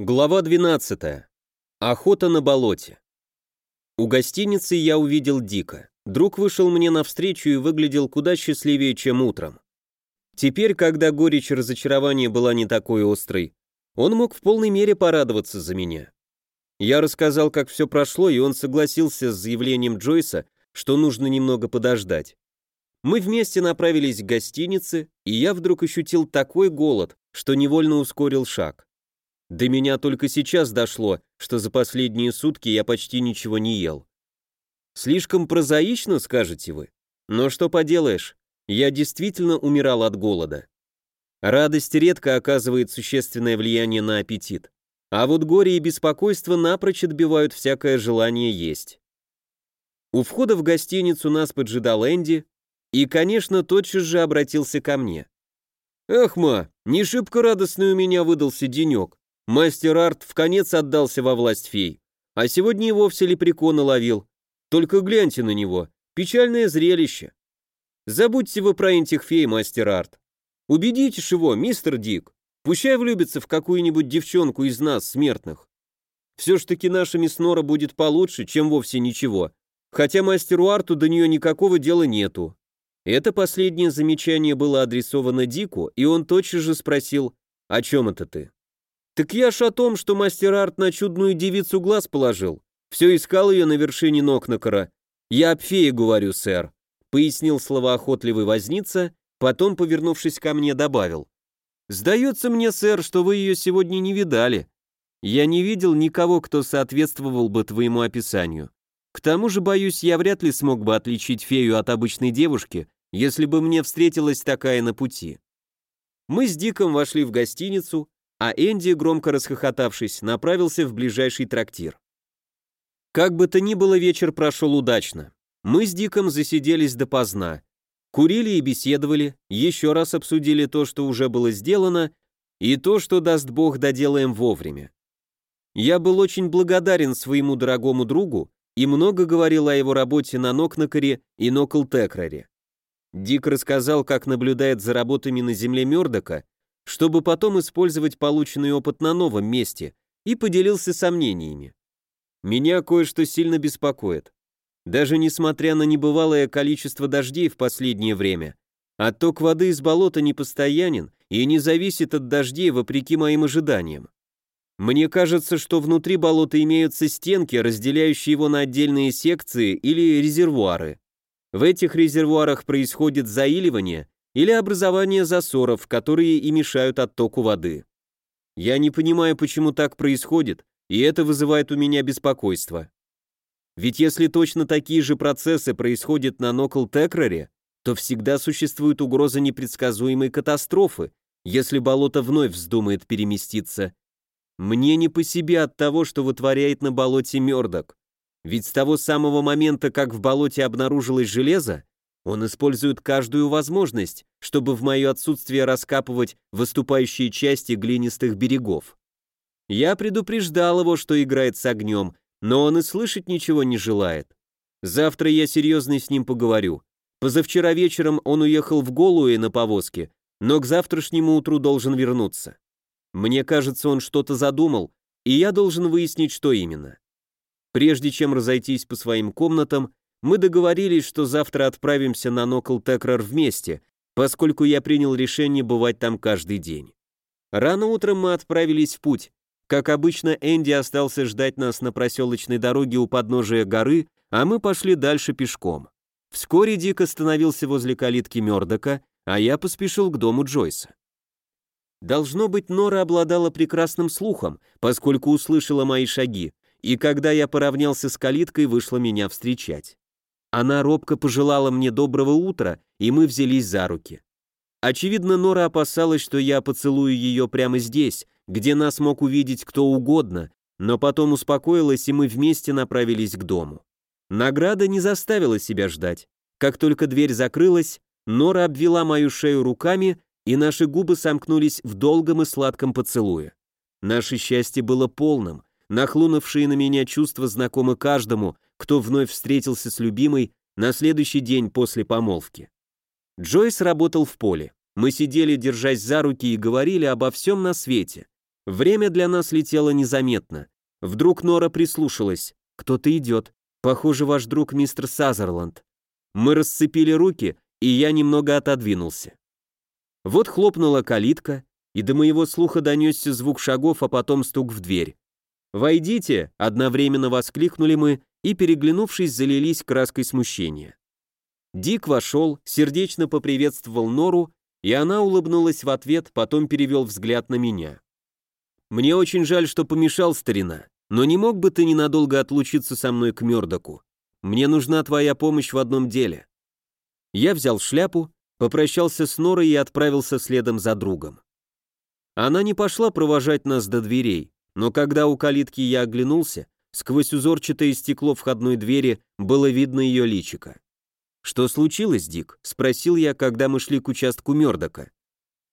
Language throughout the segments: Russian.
Глава 12. Охота на болоте. У гостиницы я увидел Дика. Друг вышел мне навстречу и выглядел куда счастливее, чем утром. Теперь, когда горечь разочарования была не такой острой, он мог в полной мере порадоваться за меня. Я рассказал, как все прошло, и он согласился с заявлением Джойса, что нужно немного подождать. Мы вместе направились к гостинице, и я вдруг ощутил такой голод, что невольно ускорил шаг. До меня только сейчас дошло, что за последние сутки я почти ничего не ел. Слишком прозаично, скажете вы? Но что поделаешь, я действительно умирал от голода. Радость редко оказывает существенное влияние на аппетит, а вот горе и беспокойство напрочь отбивают всякое желание есть. У входа в гостиницу нас поджидал Энди и, конечно, тотчас же обратился ко мне. «Эх, ма, не шибко радостный у меня выдался денек. Мастер Арт в конец отдался во власть фей, а сегодня и вовсе лепрекона ловил. Только гляньте на него, печальное зрелище. Забудьте вы про этих фей, мастер Арт. Убедитесь его, мистер Дик, пущай влюбится в какую-нибудь девчонку из нас, смертных. Все ж таки наша Миснора будет получше, чем вовсе ничего, хотя мастеру Арту до нее никакого дела нету. Это последнее замечание было адресовано Дику, и он тотчас же спросил, «О чем это ты?» «Так я ж о том, что мастер Арт на чудную девицу глаз положил. Все искал ее на вершине Нокнакара. Я об фее говорю, сэр», — пояснил словоохотливый возница, потом, повернувшись ко мне, добавил. «Сдается мне, сэр, что вы ее сегодня не видали. Я не видел никого, кто соответствовал бы твоему описанию. К тому же, боюсь, я вряд ли смог бы отличить фею от обычной девушки, если бы мне встретилась такая на пути». Мы с Диком вошли в гостиницу, а Энди, громко расхохотавшись, направился в ближайший трактир. Как бы то ни было, вечер прошел удачно. Мы с Диком засиделись допоздна. Курили и беседовали, еще раз обсудили то, что уже было сделано, и то, что, даст Бог, доделаем вовремя. Я был очень благодарен своему дорогому другу и много говорил о его работе на Нокнакаре и Нокл-Текраре. Дик рассказал, как наблюдает за работами на земле Мёрдока чтобы потом использовать полученный опыт на новом месте, и поделился сомнениями. Меня кое-что сильно беспокоит. Даже несмотря на небывалое количество дождей в последнее время, отток воды из болота непостоянен и не зависит от дождей вопреки моим ожиданиям. Мне кажется, что внутри болота имеются стенки, разделяющие его на отдельные секции или резервуары. В этих резервуарах происходит заиливание, или образование засоров, которые и мешают оттоку воды. Я не понимаю, почему так происходит, и это вызывает у меня беспокойство. Ведь если точно такие же процессы происходят на Нокл-Текраре, то всегда существует угроза непредсказуемой катастрофы, если болото вновь вздумает переместиться. Мне не по себе от того, что вытворяет на болоте Мёрдок. Ведь с того самого момента, как в болоте обнаружилось железо, он использует каждую возможность, чтобы в мое отсутствие раскапывать выступающие части глинистых берегов. Я предупреждал его, что играет с огнем, но он и слышать ничего не желает. Завтра я серьезно с ним поговорю. Позавчера вечером он уехал в Голуэ на повозке, но к завтрашнему утру должен вернуться. Мне кажется, он что-то задумал, и я должен выяснить, что именно. Прежде чем разойтись по своим комнатам, мы договорились, что завтра отправимся на Нокл Текрар вместе, поскольку я принял решение бывать там каждый день. Рано утром мы отправились в путь. Как обычно, Энди остался ждать нас на проселочной дороге у подножия горы, а мы пошли дальше пешком. Вскоре Дик остановился возле калитки Мёрдока, а я поспешил к дому Джойса. Должно быть, Нора обладала прекрасным слухом, поскольку услышала мои шаги, и когда я поравнялся с калиткой, вышла меня встречать. Она робко пожелала мне доброго утра, и мы взялись за руки. Очевидно, Нора опасалась, что я поцелую ее прямо здесь, где нас мог увидеть кто угодно, но потом успокоилась, и мы вместе направились к дому. Награда не заставила себя ждать. Как только дверь закрылась, Нора обвела мою шею руками, и наши губы сомкнулись в долгом и сладком поцелуе. Наше счастье было полным, нахлынувшие на меня чувства знакомы каждому, кто вновь встретился с любимой на следующий день после помолвки. Джойс работал в поле. Мы сидели, держась за руки, и говорили обо всем на свете. Время для нас летело незаметно. Вдруг Нора прислушалась. «Кто-то идет. Похоже, ваш друг мистер Сазерланд». Мы расцепили руки, и я немного отодвинулся. Вот хлопнула калитка, и до моего слуха донесся звук шагов, а потом стук в дверь. «Войдите!» — одновременно воскликнули мы и, переглянувшись, залились краской смущения. Дик вошел, сердечно поприветствовал Нору, и она улыбнулась в ответ, потом перевел взгляд на меня. «Мне очень жаль, что помешал, старина, но не мог бы ты ненадолго отлучиться со мной к Мёрдоку? Мне нужна твоя помощь в одном деле». Я взял шляпу, попрощался с Норой и отправился следом за другом. Она не пошла провожать нас до дверей, но когда у калитки я оглянулся, сквозь узорчатое стекло входной двери было видно ее личико. «Что случилось, Дик?» — спросил я, когда мы шли к участку Мёрдока.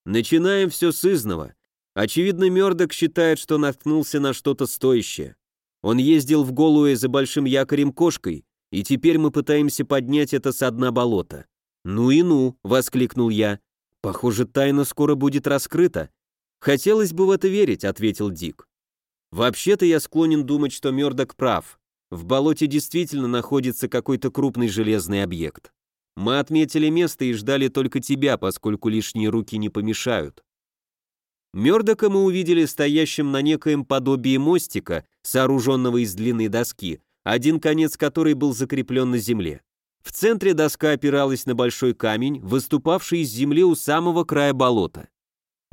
«Начинаем все с изного. Очевидно, Мёрдок считает, что наткнулся на что-то стоящее. Он ездил в Голуэ за большим якорем кошкой, и теперь мы пытаемся поднять это со дна болота. «Ну и ну!» — воскликнул я. «Похоже, тайна скоро будет раскрыта». «Хотелось бы в это верить», — ответил Дик. «Вообще-то я склонен думать, что Мёрдок прав. В болоте действительно находится какой-то крупный железный объект. Мы отметили место и ждали только тебя, поскольку лишние руки не помешают». Мёрдока мы увидели стоящим на некоем подобии мостика, сооруженного из длинной доски, один конец которой был закреплен на земле. В центре доска опиралась на большой камень, выступавший из земли у самого края болота.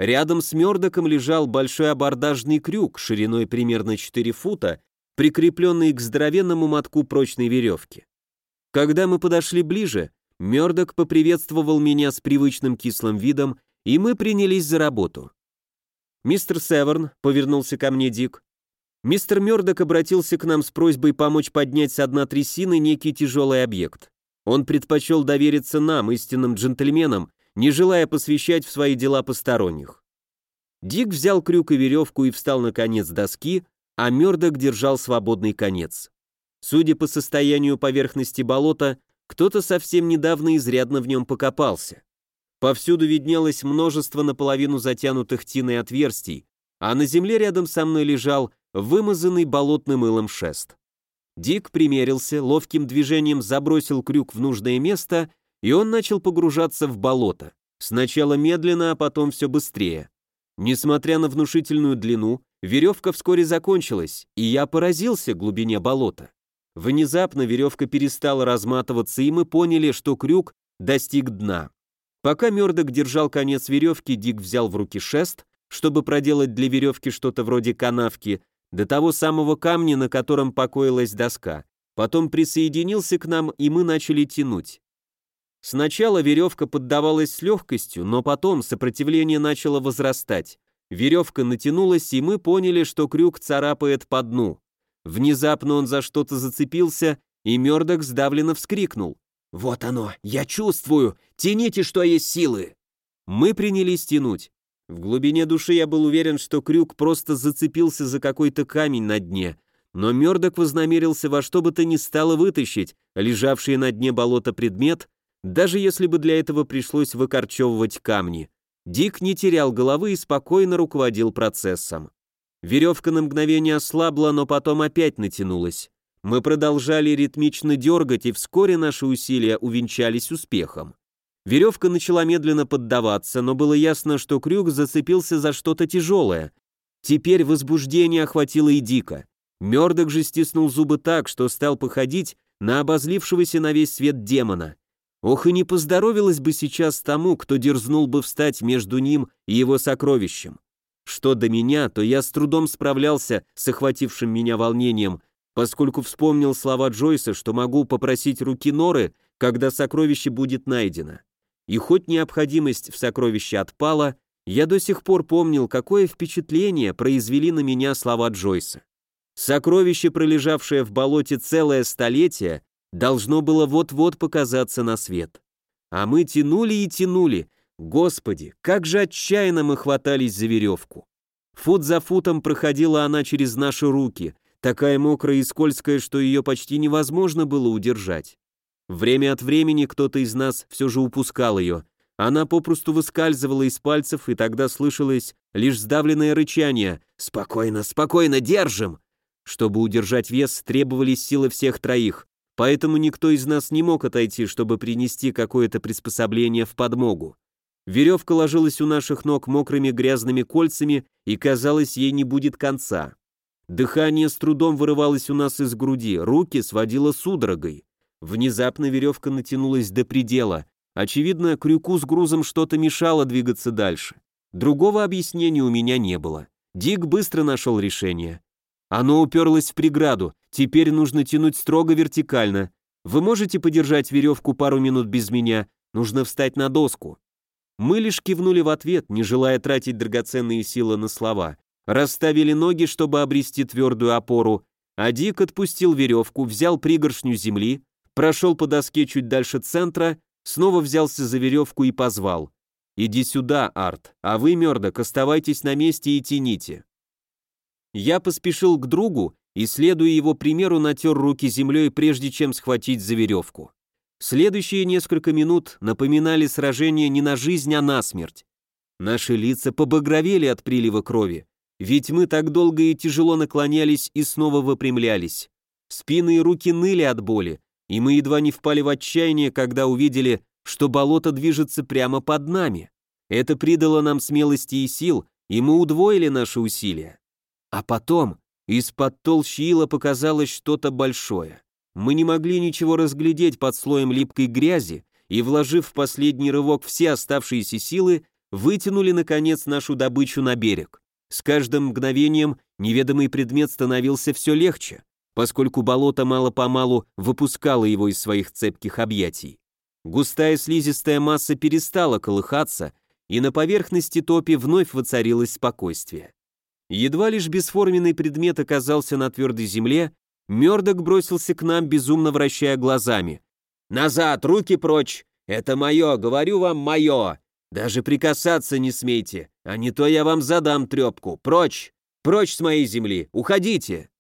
Рядом с Мёрдоком лежал большой абордажный крюк шириной примерно 4 фута, прикрепленный к здоровенному мотку прочной веревки. Когда мы подошли ближе, Мёрдок поприветствовал меня с привычным кислым видом, и мы принялись за работу. «Мистер Северн», — повернулся ко мне Дик, — «мистер Мёрдок обратился к нам с просьбой помочь поднять с дна трясины некий тяжелый объект. Он предпочел довериться нам, истинным джентльменам, не желая посвящать в свои дела посторонних. Дик взял крюк и веревку и встал на конец доски, а Мёрдок держал свободный конец. Судя по состоянию поверхности болота, кто-то совсем недавно изрядно в нем покопался. Повсюду виднелось множество наполовину затянутых тиной отверстий, а на земле рядом со мной лежал вымазанный болотным мылом шест. Дик примерился, ловким движением забросил крюк в нужное место, и он начал погружаться в болото. Сначала медленно, а потом все быстрее. Несмотря на внушительную длину, веревка вскоре закончилась, и я поразился глубине болота. Внезапно веревка перестала разматываться, и мы поняли, что крюк достиг дна. Пока Мёрдок держал конец веревки, Дик взял в руки шест, чтобы проделать для веревки что-то вроде канавки, до того самого камня, на котором покоилась доска. Потом присоединился к нам, и мы начали тянуть. Сначала веревка поддавалась с легкостью, но потом сопротивление начало возрастать. Веревка натянулась, и мы поняли, что крюк царапает по дну. Внезапно он за что-то зацепился, и Мёрдок сдавленно вскрикнул. «Вот оно, я чувствую! Тяните, что есть силы!» Мы принялись тянуть. В глубине души я был уверен, что крюк просто зацепился за какой-то камень на дне, но Мёрдок вознамерился во что бы то ни стало вытащить лежавший на дне болота предмет, даже если бы для этого пришлось выкорчевывать камни. Дик не терял головы и спокойно руководил процессом. Веревка на мгновение ослабла, но потом опять натянулась. Мы продолжали ритмично дергать, и вскоре наши усилия увенчались успехом. Веревка начала медленно поддаваться, но было ясно, что крюк зацепился за что-то тяжелое. Теперь возбуждение охватило и Дика. Мёрдок же стиснул зубы так, что стал походить на обозлившегося на весь свет демона. Ох, и не поздоровилось бы сейчас тому, кто дерзнул бы встать между ним и его сокровищем. Что до меня, то я с трудом справлялся с охватившим меня волнением, поскольку вспомнил слова Джойса, что могу попросить руки Норы, когда сокровище будет найдено. И хоть необходимость в сокровище отпала, я до сих пор помнил, какое впечатление произвели на меня слова Джойса. Сокровище, пролежавшее в болоте целое столетие, должно было вот-вот показаться на свет. А мы тянули и тянули. Господи, как же отчаянно мы хватались за веревку. Фут за футом проходила она через наши руки, такая мокрая и скользкая, что ее почти невозможно было удержать. Время от времени кто-то из нас все же упускал ее, Она попросту выскальзывала из пальцев, и тогда слышалось лишь сдавленное рычание «Спокойно, спокойно, держим!». Чтобы удержать вес, требовались силы всех троих, поэтому никто из нас не мог отойти, чтобы принести какое-то приспособление в подмогу. Веревка ложилась у наших ног мокрыми грязными кольцами, и, казалось, ей не будет конца. Дыхание с трудом вырывалось у нас из груди, руки сводило судорогой. Внезапно веревка натянулась до предела. Очевидно, крюку с грузом что-то мешало двигаться дальше. Другого объяснения у меня не было. Дик быстро нашел решение. Оно уперлось в преграду, теперь нужно тянуть строго вертикально. Вы можете подержать веревку пару минут без меня? Нужно встать на доску. Мы лишь кивнули в ответ, не желая тратить драгоценные силы на слова. Расставили ноги, чтобы обрести твердую опору, а Дик отпустил веревку, взял пригоршню земли, прошел по доске чуть дальше центра, снова взялся за веревку и позвал. «Иди сюда, Арт, а вы, Мёрдок, оставайтесь на месте и тяните». Я поспешил к другу и, следуя его примеру, натер руки землей, прежде чем схватить за веревку. Следующие несколько минут напоминали сражение не на жизнь, а на смерть. Наши лица побагровели от прилива крови, ведь мы так долго и тяжело наклонялись и снова выпрямлялись. Спины и руки ныли от боли, и мы едва не впали в отчаяние, когда увидели, что болото движется прямо под нами. Это придало нам смелости и сил, и мы удвоили наши усилия. А потом из-под толщи ила показалось что-то большое. Мы не могли ничего разглядеть под слоем липкой грязи, и, вложив в последний рывок все оставшиеся силы, вытянули, наконец, нашу добычу на берег. С каждым мгновением неведомый предмет становился все легче, поскольку болото мало-помалу выпускало его из своих цепких объятий. Густая слизистая масса перестала колыхаться, и на поверхности топи вновь воцарилось спокойствие. Едва лишь бесформенный предмет оказался на твердой земле, Мёрдок бросился к нам, безумно вращая глазами. «Назад, руки прочь! Это мое, говорю вам, мое! Даже прикасаться не смейте, а не то я вам задам трепку! Прочь! Прочь с моей земли! Уходите!»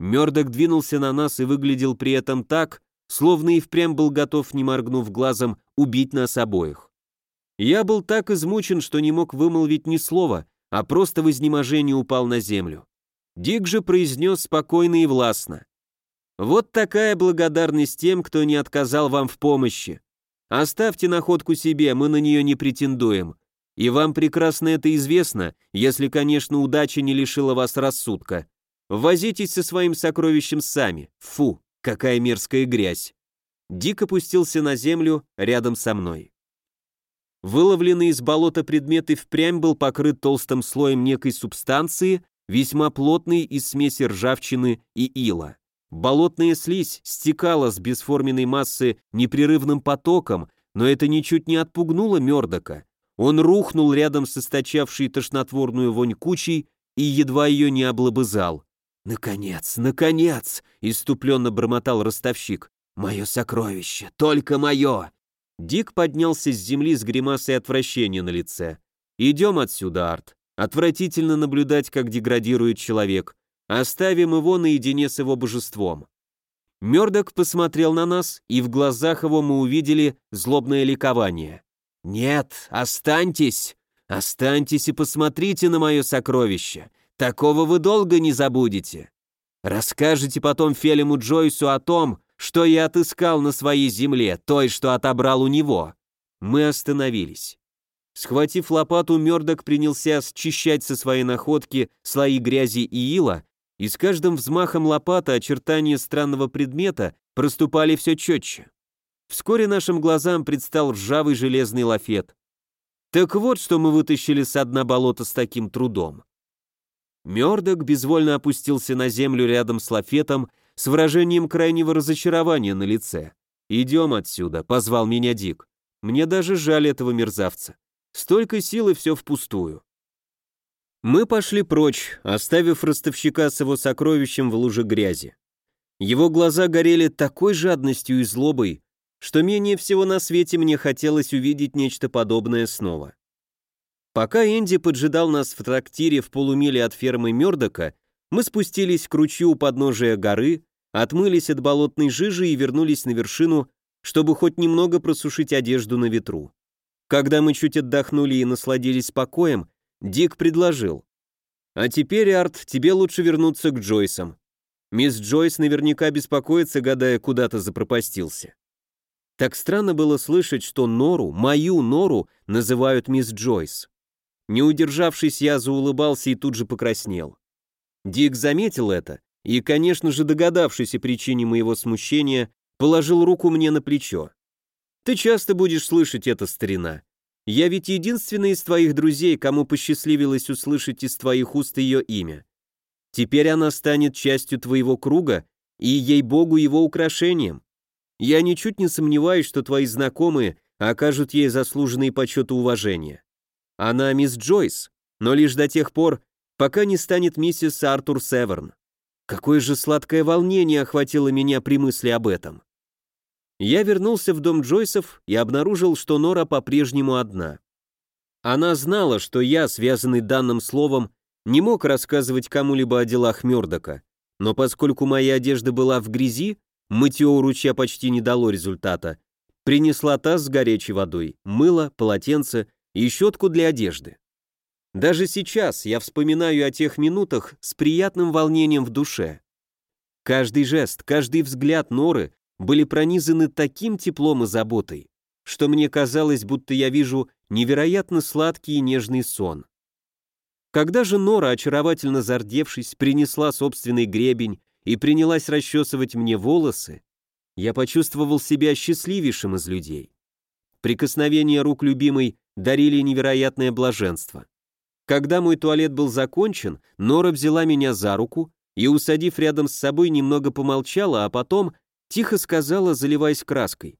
Мёрдок двинулся на нас и выглядел при этом так, словно и впрямь был готов, не моргнув глазом, убить нас обоих. Я был так измучен, что не мог вымолвить ни слова, а просто в изнеможении упал на землю. Дик же произнес спокойно и властно. «Вот такая благодарность тем, кто не отказал вам в помощи. Оставьте находку себе, мы на нее не претендуем. И вам прекрасно это известно, если, конечно, удача не лишила вас рассудка. Возитесь со своим сокровищем сами. Фу, какая мерзкая грязь». Дик опустился на землю рядом со мной. Выловленный из болота предмет и впрямь был покрыт толстым слоем некой субстанции, весьма плотной из смеси ржавчины и ила. Болотная слизь стекала с бесформенной массы непрерывным потоком, но это ничуть не отпугнуло Мёрдока. Он рухнул рядом с источавшей тошнотворную вонь кучей и едва ее не облобызал. «Наконец, наконец!» — иступленно бормотал ростовщик. «Мое сокровище, только мое! Дик поднялся с земли с гримасой отвращения на лице. «Идем отсюда, Арт. Отвратительно наблюдать, как деградирует человек. Оставим его наедине с его божеством». Мёрдок посмотрел на нас, и в глазах его мы увидели злобное ликование. «Нет, останьтесь! Останьтесь и посмотрите на мое сокровище. Такого вы долго не забудете. Расскажете потом Фелиму Джойсу о том, что я отыскал на своей земле, той, что отобрал у него. Мы остановились. Схватив лопату, Мёрдок принялся счищать со своей находки слои грязи и ила, и с каждым взмахом лопаты очертания странного предмета проступали все четче. Вскоре нашим глазам предстал ржавый железный лафет. Так вот, что мы вытащили с дна болота с таким трудом. Мёрдок безвольно опустился на землю рядом с лафетом с выражением крайнего разочарования на лице. «Идем отсюда», — позвал меня Дик. «Мне даже жаль этого мерзавца. Столько сил и все впустую». Мы пошли прочь, оставив ростовщика с его сокровищем в луже грязи. Его глаза горели такой жадностью и злобой, что менее всего на свете мне хотелось увидеть нечто подобное снова. Пока Энди поджидал нас в трактире в полумиле от фермы Мёрдока, мы спустились к ручью у подножия горы, отмылись от болотной жижи и вернулись на вершину, чтобы хоть немного просушить одежду на ветру. Когда мы чуть отдохнули и насладились покоем, Дик предложил. «А теперь, Арт, тебе лучше вернуться к Джойсам. Мисс Джойс наверняка беспокоится, гадая, куда ты запропастился». Так странно было слышать, что Нору, мою Нору, называют мисс Джойс. Не удержавшись, я заулыбался и тут же покраснел. Дик заметил это и, конечно же, догадавшись о причине моего смущения, положил руку мне на плечо. «Ты часто будешь слышать это, старина. Я ведь единственный из твоих друзей, кому посчастливилось услышать из твоих уст ее имя. Теперь она станет частью твоего круга и, ей-богу, его украшением. Я ничуть не сомневаюсь, что твои знакомые окажут ей заслуженный почет и уважение. Она мисс Джойс, но лишь до тех пор, пока не станет миссис Артур Северн. Какое же сладкое волнение охватило меня при мысли об этом. Я вернулся в дом Джойсов и обнаружил, что Нора по-прежнему одна. Она знала, что я, связанный данным словом, не мог рассказывать кому-либо о делах Мёрдока, но поскольку моя одежда была в грязи, мытье у ручья почти не дало результата, принесла таз с горячей водой, мыло, полотенце и щетку для одежды. Даже сейчас я вспоминаю о тех минутах с приятным волнением в душе. Каждый жест, каждый взгляд Норы были пронизаны таким теплом и заботой, что мне казалось, будто я вижу невероятно сладкий и нежный сон. Когда же Нора, очаровательно зардевшись, принесла собственный гребень и принялась расчесывать мне волосы, я почувствовал себя счастливейшим из людей. Прикосновения рук любимой дарили невероятное блаженство. Когда мой туалет был закончен, Нора взяла меня за руку и, усадив рядом с собой, немного помолчала, а потом тихо сказала, заливаясь краской.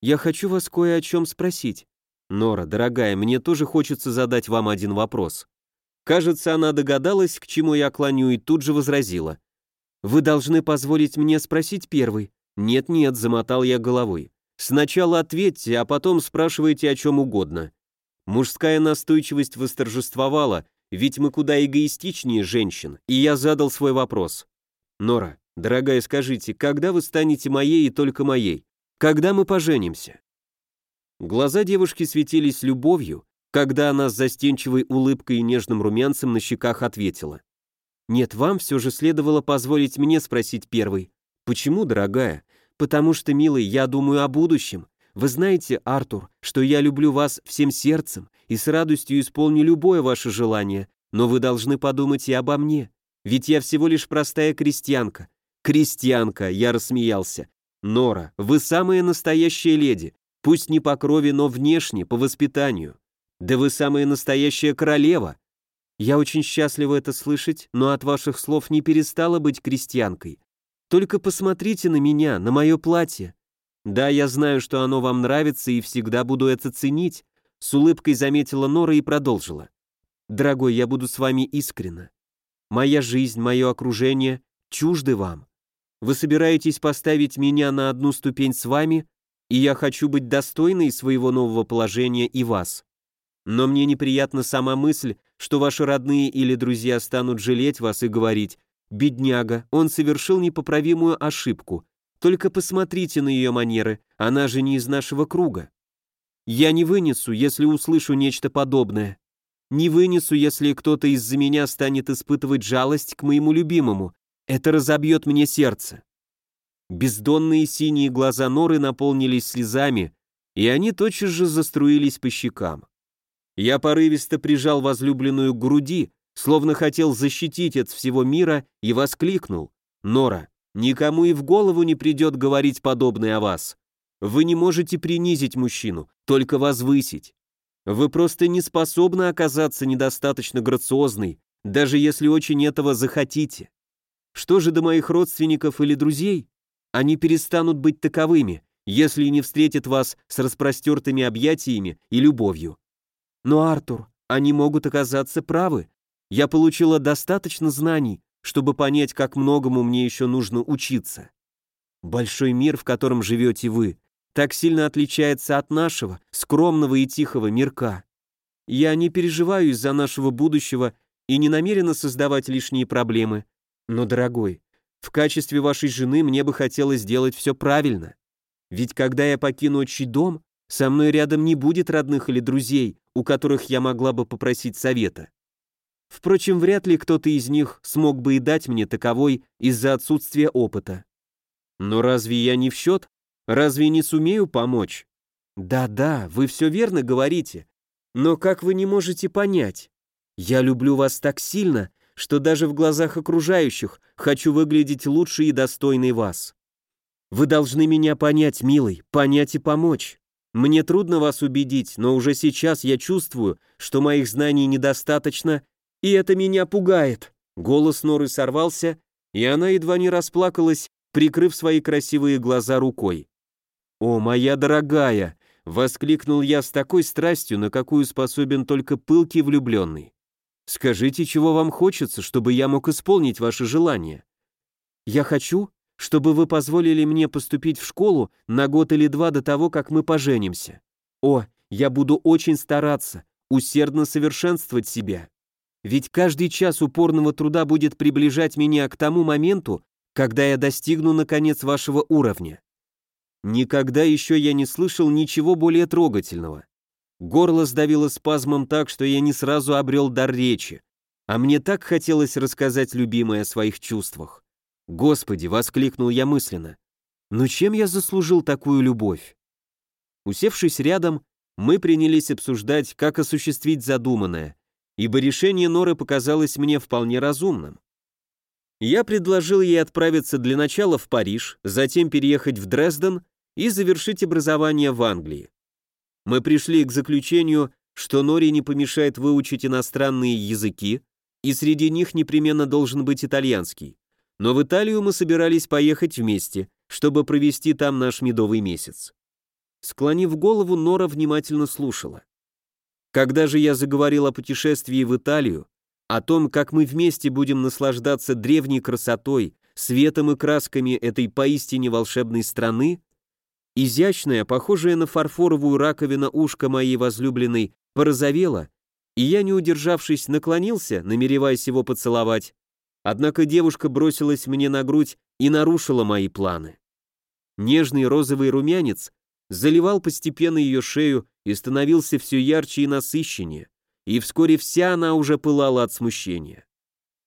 «Я хочу вас кое о чем спросить. Нора, дорогая, мне тоже хочется задать вам один вопрос». Кажется, она догадалась, к чему я клоню, и тут же возразила. «Вы должны позволить мне спросить первый». «Нет-нет», — замотал я головой. «Сначала ответьте, а потом спрашивайте о чем угодно. Мужская настойчивость восторжествовала, ведь мы куда эгоистичнее женщин, и я задал свой вопрос. «Нора, дорогая, скажите, когда вы станете моей и только моей? Когда мы поженимся?» Глаза девушки светились любовью, когда она с застенчивой улыбкой и нежным румянцем на щеках ответила. «Нет, вам все же следовало позволить мне спросить первой. Почему, дорогая? Потому что, милый, я думаю о будущем. Вы знаете, Артур, что я люблю вас всем сердцем и с радостью исполню любое ваше желание, но вы должны подумать и обо мне, ведь я всего лишь простая крестьянка. Крестьянка, я рассмеялся. Нора, вы самая настоящая леди, пусть не по крови, но внешне, по воспитанию. Да вы самая настоящая королева. Я очень счастлива это слышать, но от ваших слов не перестала быть крестьянкой. Только посмотрите на меня, на мое платье. «Да, я знаю, что оно вам нравится и всегда буду это ценить», с улыбкой заметила Нора и продолжила. «Дорогой, я буду с вами искренна. Моя жизнь, мое окружение чужды вам. Вы собираетесь поставить меня на одну ступень с вами, и я хочу быть достойной своего нового положения и вас. Но мне неприятна сама мысль, что ваши родные или друзья станут жалеть вас и говорить, «Бедняга, он совершил непоправимую ошибку, только посмотрите на ее манеры, она же не из нашего круга. Я не вынесу, если услышу нечто подобное. Не вынесу, если кто-то из-за меня станет испытывать жалость к моему любимому. Это разобьет мне сердце. Бездонные синие глаза Норы наполнились слезами, и они тотчас же заструились по щекам. Я порывисто прижал возлюбленную к груди, словно хотел защитить от всего мира, и воскликнул. «Нора, Никому и в голову не придет говорить подобное о вас. Вы не можете принизить мужчину, только возвысить. Вы просто не способны оказаться недостаточно грациозной, даже если очень этого захотите. Что же до моих родственников или друзей? Они перестанут быть таковыми, если не встретят вас с распростертыми объятиями и любовью. Но, Артур, они могут оказаться правы. Я получила достаточно знаний, чтобы понять, как многому мне еще нужно учиться. Большой мир, в котором живете вы, так сильно отличается от нашего, скромного и тихого мирка. Я не переживаю из-за нашего будущего и не намерена создавать лишние проблемы. Но, дорогой, в качестве вашей жены мне бы хотелось сделать все правильно. Ведь когда я покину отчий дом, Со мной рядом не будет родных или друзей, у которых я могла бы попросить совета. Впрочем, вряд ли кто-то из них смог бы и дать мне таковой из-за отсутствия опыта. Но разве я не в счет? Разве не сумею помочь? Да-да, вы все верно говорите. Но как вы не можете понять? Я люблю вас так сильно, что даже в глазах окружающих хочу выглядеть лучше и достойной вас. Вы должны меня понять, милый, понять и помочь. Мне трудно вас убедить, но уже сейчас я чувствую, что моих знаний недостаточно, и это меня пугает. Голос Норы сорвался, и она едва не расплакалась, прикрыв свои красивые глаза рукой. «О, моя дорогая!» — воскликнул я с такой страстью, на какую способен только пылкий влюбленный. «Скажите, чего вам хочется, чтобы я мог исполнить ваше желание?» «Я хочу, чтобы вы позволили мне поступить в школу на год или два до того, как мы поженимся. О, я буду очень стараться, усердно совершенствовать себя. Ведь каждый час упорного труда будет приближать меня к тому моменту, когда я достигну, наконец, вашего уровня. Никогда еще я не слышал ничего более трогательного. Горло сдавило спазмом так, что я не сразу обрел дар речи, а мне так хотелось рассказать любимой о своих чувствах. «Господи!» — воскликнул я мысленно. «Ну чем я заслужил такую любовь?» Усевшись рядом, мы принялись обсуждать, как осуществить задуманное, ибо решение Норы показалось мне вполне разумным. Я предложил ей отправиться для начала в Париж, затем переехать в Дрезден и завершить образование в Англии. Мы пришли к заключению, что Норе не помешает выучить иностранные языки, и среди них непременно должен быть итальянский. Но в Италию мы собирались поехать вместе, чтобы провести там наш медовый месяц. Склонив голову, Нора внимательно слушала. Когда же я заговорил о путешествии в Италию, о том, как мы вместе будем наслаждаться древней красотой, светом и красками этой поистине волшебной страны, изящная, похожая на фарфоровую раковину ушко моей возлюбленной, порозовела, и я, не удержавшись, наклонился, намереваясь его поцеловать, Однако девушка бросилась мне на грудь и нарушила мои планы. Нежный розовый румянец заливал постепенно ее шею и становился все ярче и насыщеннее, и вскоре вся она уже пылала от смущения.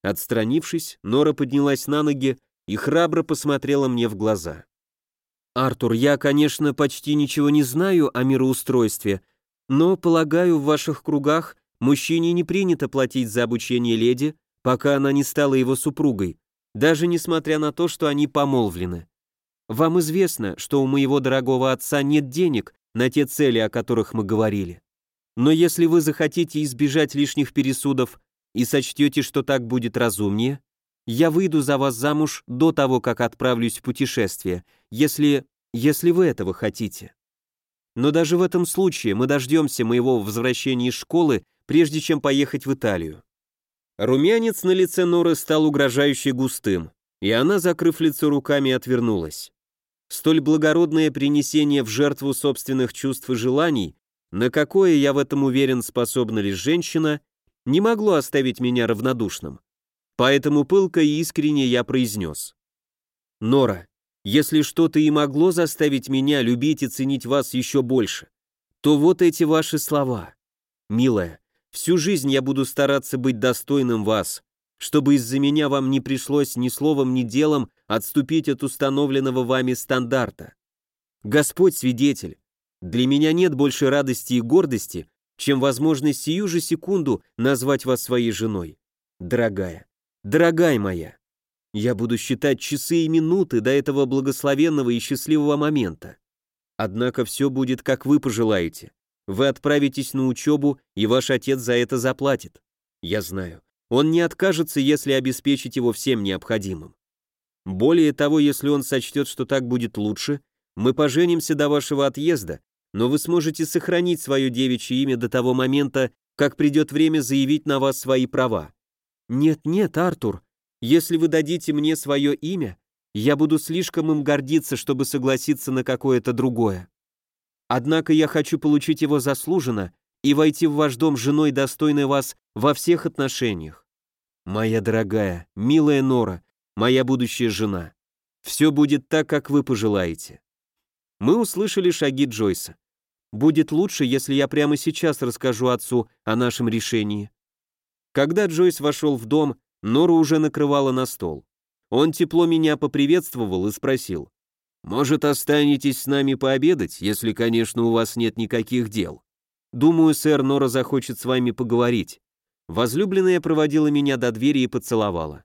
Отстранившись, Нора поднялась на ноги и храбро посмотрела мне в глаза. «Артур, я, конечно, почти ничего не знаю о мироустройстве, но, полагаю, в ваших кругах мужчине не принято платить за обучение леди, пока она не стала его супругой, даже несмотря на то, что они помолвлены. Вам известно, что у моего дорогого отца нет денег на те цели, о которых мы говорили. Но если вы захотите избежать лишних пересудов и сочтете, что так будет разумнее, я выйду за вас замуж до того, как отправлюсь в путешествие, если... если вы этого хотите. Но даже в этом случае мы дождемся моего возвращения из школы, прежде чем поехать в Италию. Румянец на лице Норы стал угрожающе густым, и она, закрыв лицо руками, отвернулась. Столь благородное принесение в жертву собственных чувств и желаний, на какое, я в этом уверен, способна лишь женщина, не могло оставить меня равнодушным. Поэтому пылко и искренне я произнес. «Нора, если что-то и могло заставить меня любить и ценить вас еще больше, то вот эти ваши слова. Милая, Всю жизнь я буду стараться быть достойным вас, чтобы из-за меня вам не пришлось ни словом, ни делом отступить от установленного вами стандарта. Господь свидетель, для меня нет больше радости и гордости, чем возможность сию же секунду назвать вас своей женой. Дорогая, дорогая моя, я буду считать часы и минуты до этого благословенного и счастливого момента. Однако все будет, как вы пожелаете. Вы отправитесь на учебу, и ваш отец за это заплатит. Я знаю. Он не откажется, если обеспечить его всем необходимым. Более того, если он сочтет, что так будет лучше, мы поженимся до вашего отъезда, но вы сможете сохранить свое девичье имя до того момента, как придет время заявить на вас свои права. Нет, нет, Артур, если вы дадите мне свое имя, я буду слишком им гордиться, чтобы согласиться на какое-то другое. Однако я хочу получить его заслуженно и войти в ваш дом женой, достойной вас во всех отношениях. Моя дорогая, милая Нора, моя будущая жена, все будет так, как вы пожелаете. Мы услышали шаги Джойса. будет лучше, если я прямо сейчас расскажу отцу о нашем решении». Когда Джойс вошел в дом, Нора уже накрывала на стол. Он тепло меня поприветствовал и спросил, «Может, останетесь с нами пообедать, если, конечно, у вас нет никаких дел?» «Думаю, сэр, Нора захочет с вами поговорить». Возлюбленная проводила меня до двери и поцеловала.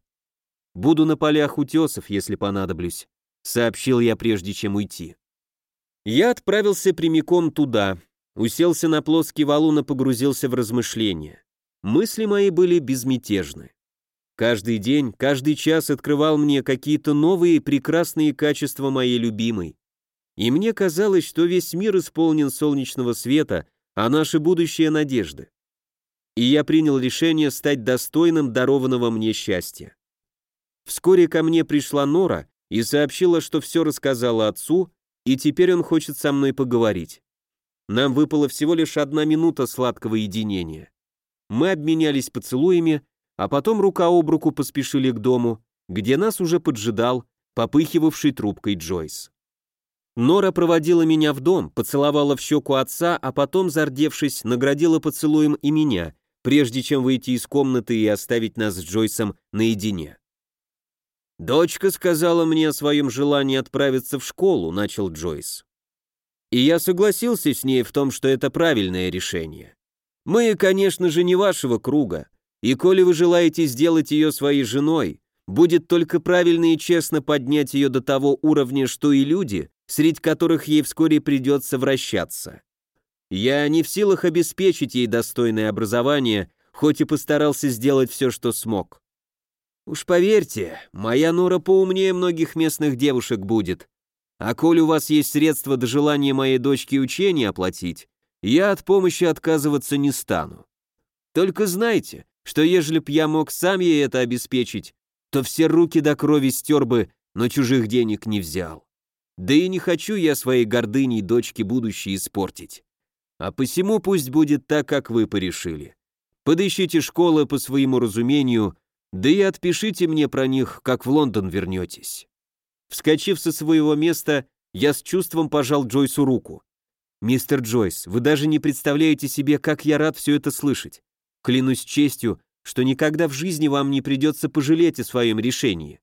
«Буду на полях утесов, если понадоблюсь», — сообщил я, прежде чем уйти. Я отправился прямиком туда, уселся на плоский валун и погрузился в размышления. Мысли мои были безмятежны. Каждый день, каждый час открывал мне какие-то новые прекрасные качества моей любимой. И мне казалось, что весь мир исполнен солнечного света, а наше будущее — надежды. И я принял решение стать достойным дарованного мне счастья. Вскоре ко мне пришла Нора и сообщила, что все рассказала отцу, и теперь он хочет со мной поговорить. Нам выпала всего лишь одна минута сладкого единения. Мы обменялись поцелуями, а потом рука об руку поспешили к дому, где нас уже поджидал попыхивавший трубкой Джойс. Нора проводила меня в дом, поцеловала в щеку отца, а потом, зардевшись, наградила поцелуем и меня, прежде чем выйти из комнаты и оставить нас с Джойсом наедине. «Дочка сказала мне о своем желании отправиться в школу», — начал Джойс. «И я согласился с ней в том, что это правильное решение. Мы, конечно же, не вашего круга, и коли вы желаете сделать ее своей женой, будет только правильно и честно поднять ее до того уровня, что и люди, среди которых ей вскоре придется вращаться. Я не в силах обеспечить ей достойное образование, хоть и постарался сделать все, что смог. Уж поверьте, моя Нора поумнее многих местных девушек будет. А коль у вас есть средства до желания моей дочки учения оплатить, я от помощи отказываться не стану. Только знайте, что ежели б я мог сам ей это обеспечить, то все руки до крови стер бы, но чужих денег не взял. Да и не хочу я своей гордыней дочке будущее испортить. А посему пусть будет так, как вы порешили. Подыщите школы по своему разумению, да и отпишите мне про них, как в Лондон вернетесь». Вскочив со своего места, я с чувством пожал Джойсу руку. «Мистер Джойс, вы даже не представляете себе, как я рад все это слышать. Клянусь честью, что никогда в жизни вам не придется пожалеть о своем решении.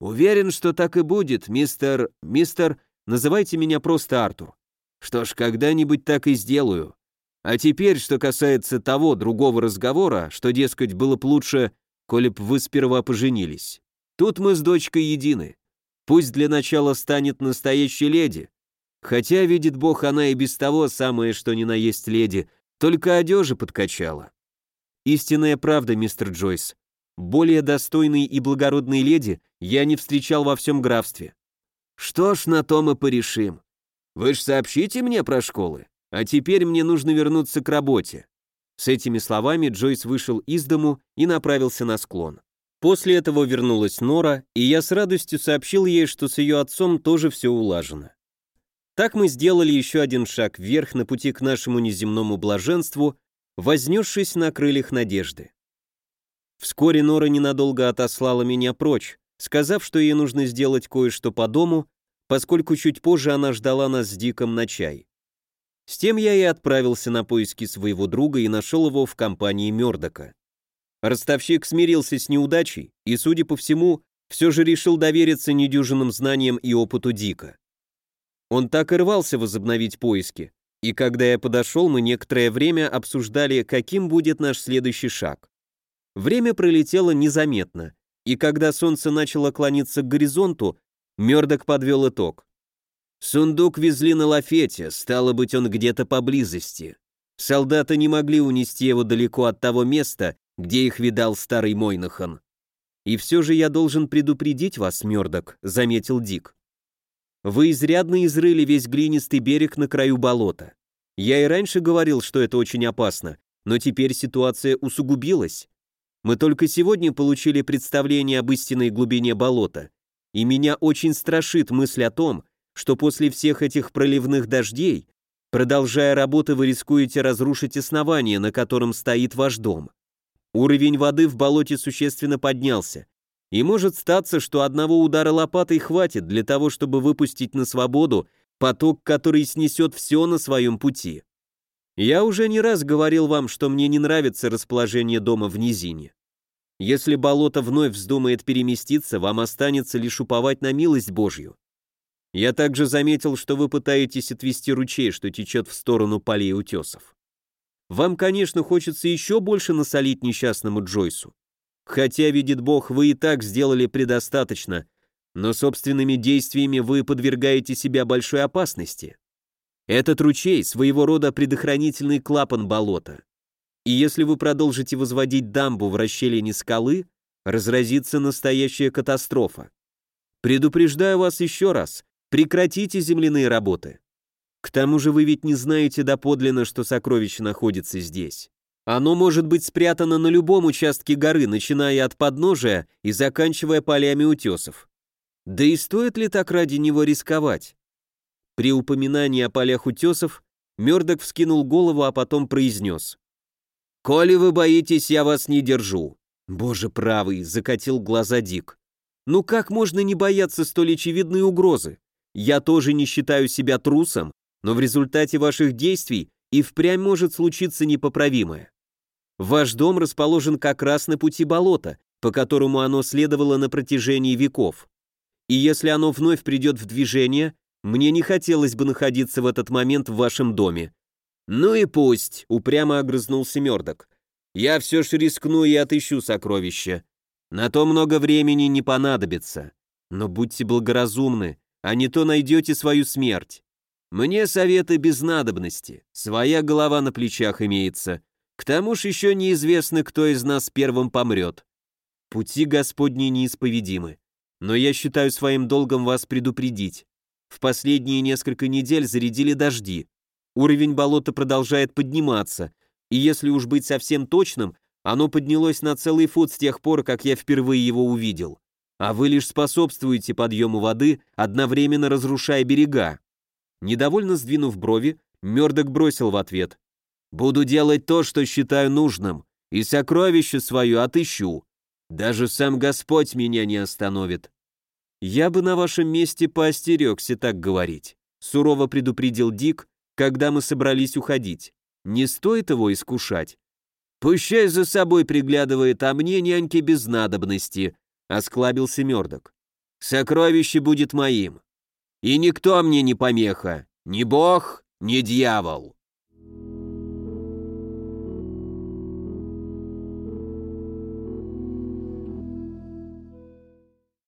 Уверен, что так и будет, мистер... Мистер... Называйте меня просто Артур. Что ж, когда-нибудь так и сделаю. А теперь, что касается того другого разговора, что, дескать, было б лучше, коли б вы сперва поженились. Тут мы с дочкой едины. Пусть для начала станет настоящей леди. Хотя, видит Бог, она и без того самое, что ни на есть леди, только одежи подкачала. Истинная правда, мистер Джойс. Более достойной и благородной леди я не встречал во всем графстве. Что ж, на то мы порешим. Вы ж сообщите мне про школы, а теперь мне нужно вернуться к работе. С этими словами Джойс вышел из дому и направился на склон. После этого вернулась Нора, и я с радостью сообщил ей, что с ее отцом тоже все улажено. Так мы сделали еще один шаг вверх на пути к нашему неземному блаженству, вознесшись на крыльях надежды. Вскоре Нора ненадолго отослала меня прочь, сказав, что ей нужно сделать кое-что по дому, поскольку чуть позже она ждала нас с Диком на чай. С тем я и отправился на поиски своего друга и нашел его в компании Мёрдока. Ростовщик смирился с неудачей и, судя по всему, все же решил довериться недюжинным знаниям и опыту Дика. Он так и рвался возобновить поиски, и когда я подошел, мы некоторое время обсуждали, каким будет наш следующий шаг. Время пролетело незаметно, и когда солнце начало клониться к горизонту, Мёрдок подвел итог. Сундук везли на лафете, стало быть, он где-то поблизости. Солдаты не могли унести его далеко от того места, где их видал старый Мойнахан. «И все же я должен предупредить вас, Мёрдок», — заметил Дик. Вы изрядно изрыли весь глинистый берег на краю болота. Я и раньше говорил, что это очень опасно, но теперь ситуация усугубилась. Мы только сегодня получили представление об истинной глубине болота, и меня очень страшит мысль о том, что после всех этих проливных дождей, продолжая работы, вы рискуете разрушить основание, на котором стоит ваш дом. Уровень воды в болоте существенно поднялся, и может статься, что одного удара лопатой хватит для того, чтобы выпустить на свободу поток, который снесет все на своем пути. Я уже не раз говорил вам, что мне не нравится расположение дома в низине. Если болото вновь вздумает переместиться, вам останется лишь уповать на милость Божью. Я также заметил, что вы пытаетесь отвести ручей, что течет в сторону полей утесов. Вам, конечно, хочется еще больше насолить несчастному Джойсу. Хотя, видит Бог, вы и так сделали предостаточно, но собственными действиями вы подвергаете себя большой опасности. Этот ручей – своего рода предохранительный клапан болота. И если вы продолжите возводить дамбу в расщелине скалы, разразится настоящая катастрофа. Предупреждаю вас еще раз, прекратите земляные работы. К тому же вы ведь не знаете доподлинно, что сокровище находится здесь. Оно может быть спрятано на любом участке горы, начиная от подножия и заканчивая полями утесов. Да и стоит ли так ради него рисковать? При упоминании о полях утесов Мёрдок вскинул голову, а потом произнес. «Коли вы боитесь, я вас не держу». «Боже правый», — закатил глаза Дик. «Ну как можно не бояться столь очевидной угрозы? Я тоже не считаю себя трусом, но в результате ваших действий и впрямь может случиться непоправимое. Ваш дом расположен как раз на пути болота, по которому оно следовало на протяжении веков. И если оно вновь придет в движение, мне не хотелось бы находиться в этот момент в вашем доме». «Ну и пусть», — упрямо огрызнулся Мёрдок. «Я все ж рискну и отыщу сокровища. На то много времени не понадобится. Но будьте благоразумны, а не то найдете свою смерть. Мне советы без надобности, своя голова на плечах имеется. К тому ж еще неизвестно, кто из нас первым помрет. Пути Господни неисповедимы. Но я считаю своим долгом вас предупредить. В последние несколько недель зарядили дожди. Уровень болота продолжает подниматься, и если уж быть совсем точным, оно поднялось на целый фут с тех пор, как я впервые его увидел. А вы лишь способствуете подъему воды, одновременно разрушая берега. Недовольно сдвинув брови, Мёрдок бросил в ответ. «Буду делать то, что считаю нужным, и сокровище свое отыщу. Даже сам Господь меня не остановит». «Я бы на вашем месте поостерегся так говорить», сурово предупредил Дик, когда мы собрались уходить. «Не стоит его искушать». «Пущай за собой приглядывает, а мне няньки без надобности», осклабился Мёрдок. «Сокровище будет моим. И никто мне не помеха, ни бог, ни дьявол».